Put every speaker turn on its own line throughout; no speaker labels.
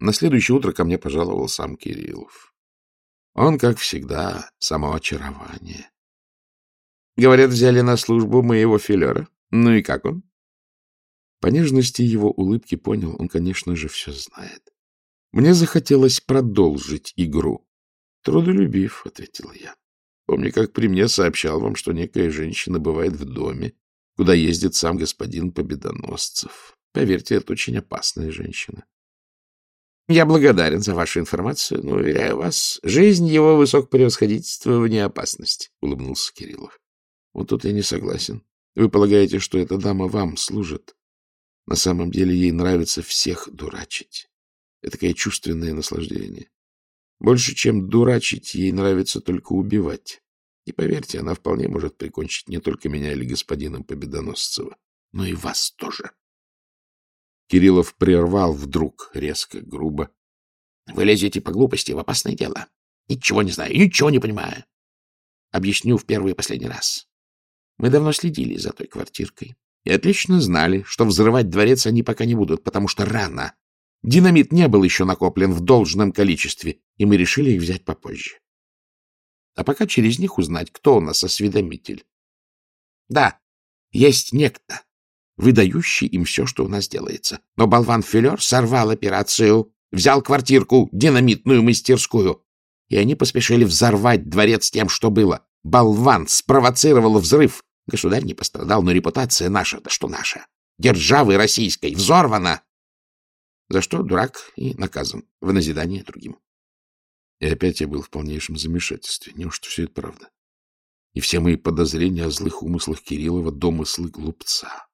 На следующее утро ко мне пожаловал сам Кириллов. Он, как всегда, само очарование. Говорят, взяли на службу моего филера. Ну и как он? По нежности его улыбки понял, он, конечно же, все знает. Мне захотелось продолжить игру. Трудолюбив, — ответил я. Помню, как при мне сообщал вам, что некая женщина бывает в доме, куда ездит сам господин Победоносцев. Поверьте, это очень опасная женщина. Я благодарен за вашу информацию, но, уверяю вас, жизнь его высокопревосходительства вне опасности, — улыбнулся Кириллов. Вот тут я не согласен. Вы полагаете, что эта дама вам служит? На самом деле ей нравится всех дурачить. Это такое чувственное наслаждение. Больше, чем дурачить, ей нравится только убивать. И поверьте, она вполне может прикончить не только меня или господина Победоносцева, но и вас тоже. Кириллов прервал вдруг, резко, грубо. — Вы лезете по глупости в опасное дело. Ничего не знаю, ничего не понимаю. Объясню в первый и последний раз. Мы давно следили за той квартиркой и отлично знали, что взрывать дворец они пока не будут, потому что рано. Динамит не был еще накоплен в должном количестве, и мы решили их взять попозже. А пока через них узнать, кто у нас осведомитель. Да, есть некто, выдающий им все, что у нас делается. Но болван Филер сорвал операцию, взял квартирку, динамитную мастерскую, и они поспешили взорвать дворец тем, что было. Болван спровоцировал взрыв, Государь не пострадал, но репутация наша, да что наша, державы российской, взорвана. За что дурак и наказан в назидание другим. И опять я был в полнейшем замешательстве. Неужто все это правда? И все мои подозрения о злых умыслах Кириллова — домыслы глупца.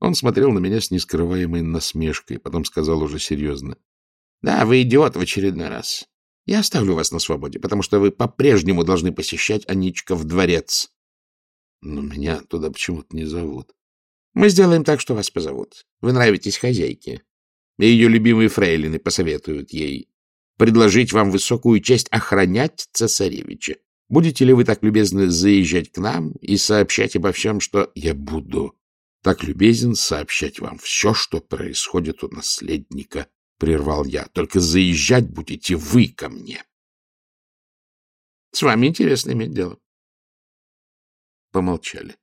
Он смотрел на меня с нескрываемой насмешкой, потом сказал уже серьезно. — Да, вы идиот в очередной раз. Я оставлю вас на свободе, потому что вы по-прежнему должны посещать Аничков дворец. Но меня туда почему-то не зовут. Мы сделаем так, что вас позовут. Вы нравитесь хозяйке. Ее любимые фрейлины посоветуют ей предложить вам высокую честь охранять цесаревича. Будете ли вы так любезны заезжать к нам и сообщать обо всем, что я буду так любезен сообщать вам все, что происходит у наследника, — прервал я. Только заезжать будете вы ко мне. С вами интересно иметь дело. Помолчали.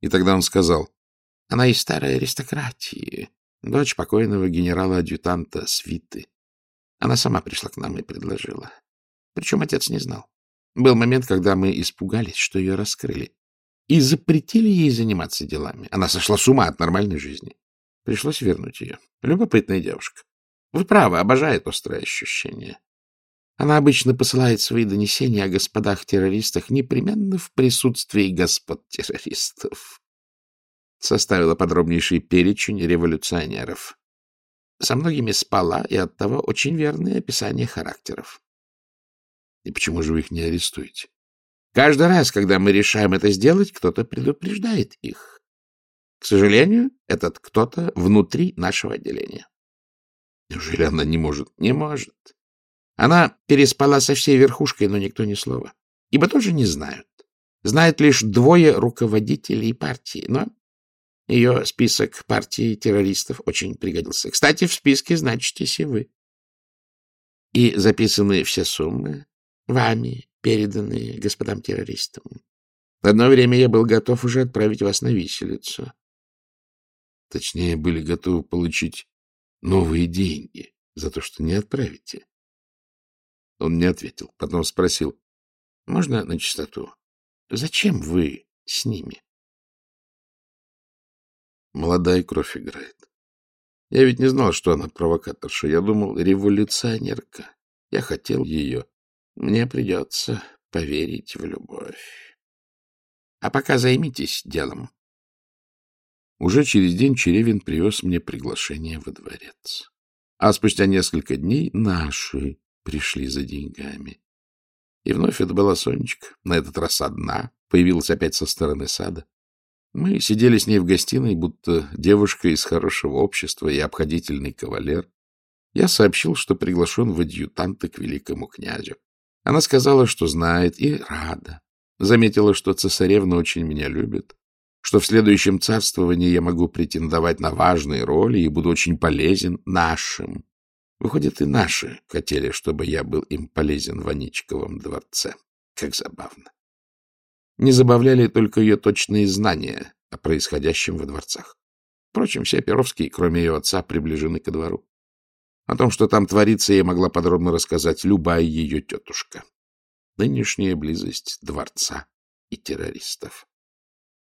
И тогда он сказал, она из старой аристократии, дочь покойного генерала-адъютанта Свиты. Она сама пришла к нам и предложила. Причем отец не знал. Был момент, когда мы испугались, что ее раскрыли, и запретили ей заниматься делами. Она сошла с ума от нормальной жизни. Пришлось вернуть ее. Любопытная девушка. Вы правы, обожает острые ощущения. Она обычно посылает свои донесения о господах-террористах непременно в присутствии господ-террористов. Составила подробнейший перечень революционеров. Со многими спала и оттого очень верное описание характеров. И почему же вы их не арестуете? Каждый раз, когда мы решаем это сделать, кто-то предупреждает их. К сожалению, этот кто-то внутри нашего отделения. Неужели она не может? Не может. Она переспала со всей верхушкой, но никто ни слова. Ибо тоже не знают. Знают лишь двое руководителей партии, но ее список партии террористов очень пригодился. Кстати, в списке значитесь и вы. И записаны все суммы, вами переданные господам террористам. Одно время я был готов уже отправить вас на виселицу. Точнее, были готовы получить новые деньги за то, что не отправите. Он не ответил. Потом спросил. — Можно на чистоту? Зачем вы с ними? Молодая кровь играет. Я ведь не знал, что она провокаторша. Я думал, революционерка. Я хотел ее. Мне придется поверить в любовь. А пока займитесь делом. Уже через день Черевин привез мне приглашение во дворец. А спустя несколько дней наши пришли за деньгами. И вновь это была Сонечка, на этот раз одна, появилась опять со стороны сада. Мы сидели с ней в гостиной, будто девушка из хорошего общества и обходительный кавалер. Я сообщил, что приглашен в адъютанты к великому князю. Она сказала, что знает, и рада. Заметила, что цесаревна очень меня любит, что в следующем царствовании я могу претендовать на важные роли и буду очень полезен нашим Выходит, и наши хотели, чтобы я был им полезен в Аничковом дворце. Как забавно. Не забавляли только ее точные знания о происходящем во дворцах. Впрочем, все Перовские, кроме ее отца, приближены ко двору. О том, что там творится, ей могла подробно рассказать любая ее тетушка. Нынешняя близость дворца и террористов.